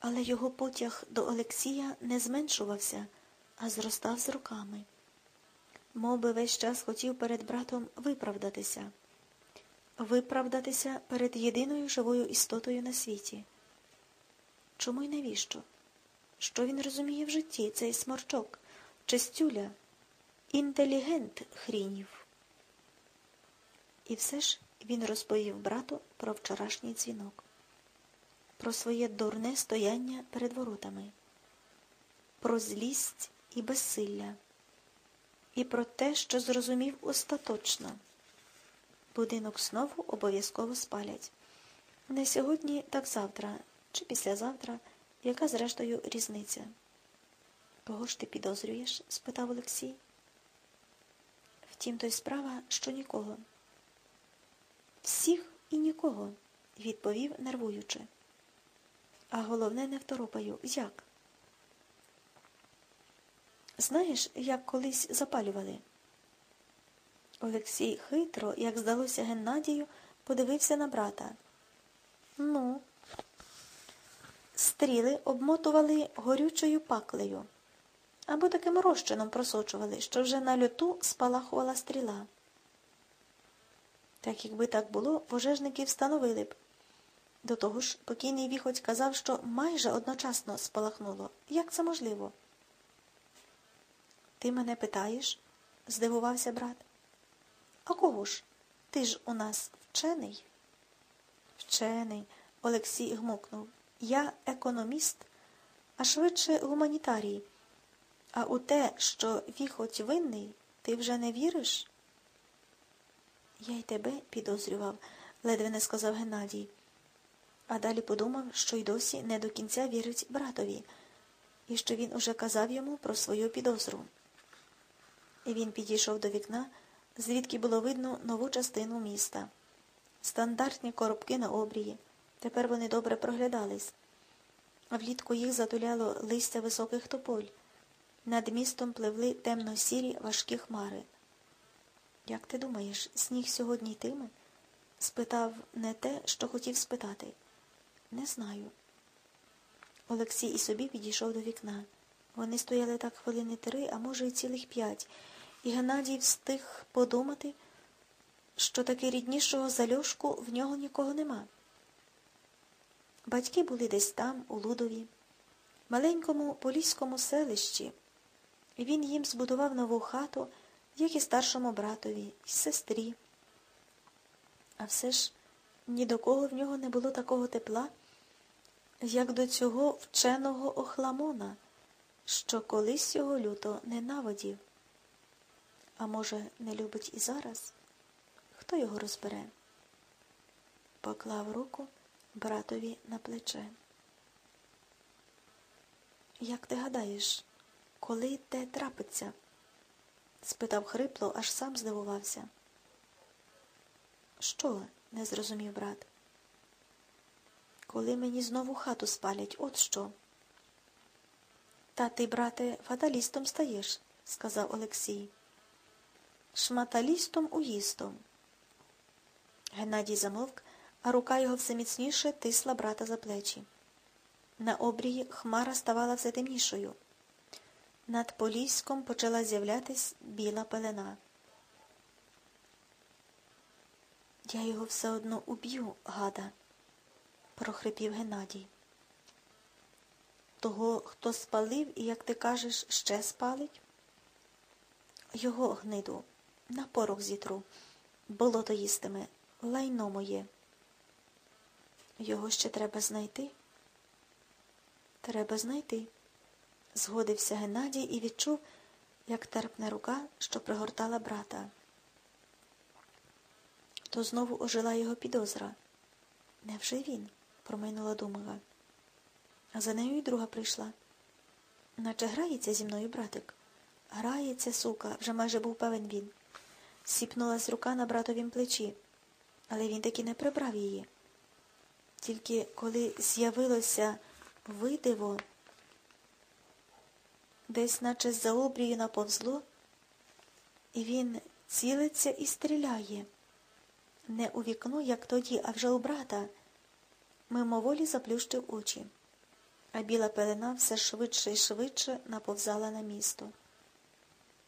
Але його потяг до Олексія не зменшувався, а зростав з роками. Мов би весь час хотів перед братом виправдатися, виправдатися перед єдиною живою істотою на світі. Чому й навіщо? Що він розуміє в житті, цей сморчок, чистюля, інтелігент хрінів? І все ж він розповів брату про вчорашній дзвінок, про своє дурне стояння перед воротами, про злість і безсилля, і про те, що зрозумів остаточно. Будинок знову обов'язково спалять. Не сьогодні, так завтра, чи післязавтра, яка, зрештою, різниця. Кого ж ти підозрюєш? спитав Олексій. Втім, то й справа, що нікого. Всіх і нікого, відповів нервуючи. А головне, не второпаю. Як? Знаєш, як колись запалювали? Олексій хитро, як здалося Геннадію, подивився на брата. Ну, стріли обмотували горючою паклею або таким розчином просочували, що вже на льоту спалахувала стріла. Так якби так було, пожежники встановили б. До того ж, покійний віхоть казав, що майже одночасно спалахнуло. Як це можливо? Ти мене питаєш? здивувався брат. А кого ж? Ти ж у нас вчений? Вчений, Олексій гмукнув. Я економіст, а швидше гуманітарій. А у те, що віхоть винний, ти вже не віриш? Я й тебе підозрював, ледве не сказав Геннадій. А далі подумав, що й досі не до кінця вірить братові, і що він уже казав йому про свою підозру. І він підійшов до вікна, звідки було видно нову частину міста. Стандартні коробки на обрії. Тепер вони добре проглядались. Влітку їх затуляло листя високих тополь. Над містом пливли темно-сірі важкі хмари. Як ти думаєш, сніг сьогодні йтиме? спитав не те, що хотів спитати. Не знаю. Олексій і собі підійшов до вікна. Вони стояли так хвилини три, а може, й цілих п'ять, і Геннадій встиг подумати, що таки ріднішого за Льошку в нього нікого нема. Батьки були десь там, у Лудові, маленькому поліському селищі, і він їм збудував нову хату як і старшому братові, і сестрі. А все ж ні до кого в нього не було такого тепла, як до цього вченого охламона, що колись його люто ненавидів. А може, не любить і зараз? Хто його розбере? Поклав руку братові на плече. Як ти гадаєш, коли те трапиться? спитав хрипло, аж сам здивувався. Що? не зрозумів брат. Коли мені знову хату спалять, от що. Та ти, брате, фаталістом стаєш, сказав Олексій. Шматалістом уїстом. Геннадій замовк, а рука його все міцніше тисла брата за плечі. На обрії хмара ставала все темнішою. Над Поліськом почала з'являтись біла пелена. Я його все одно уб'ю, гада, прохрипів Геннадій. Того, хто спалив і, як ти кажеш, ще спалить? Його гниду, на порох зітру, болото їстиме, лайно моє. Його ще треба знайти? Треба знайти згодився Геннадій і відчув, як терпне рука, що пригортала брата. То знову ожила його підозра. Невже він? Промайнула думка. А за нею й друга прийшла. Наче грається зі мною братик. Грається, сука, вже майже був певен він. Сіпнулась рука на братовім плечі, але він таки не прибрав її. Тільки коли з'явилося видиво, десь наче за обрію наповзло, і він цілиться і стріляє. Не у вікно, як тоді, а вже у брата, мимоволі заплющив очі. а біла пелена все швидше і швидше наповзала на місто.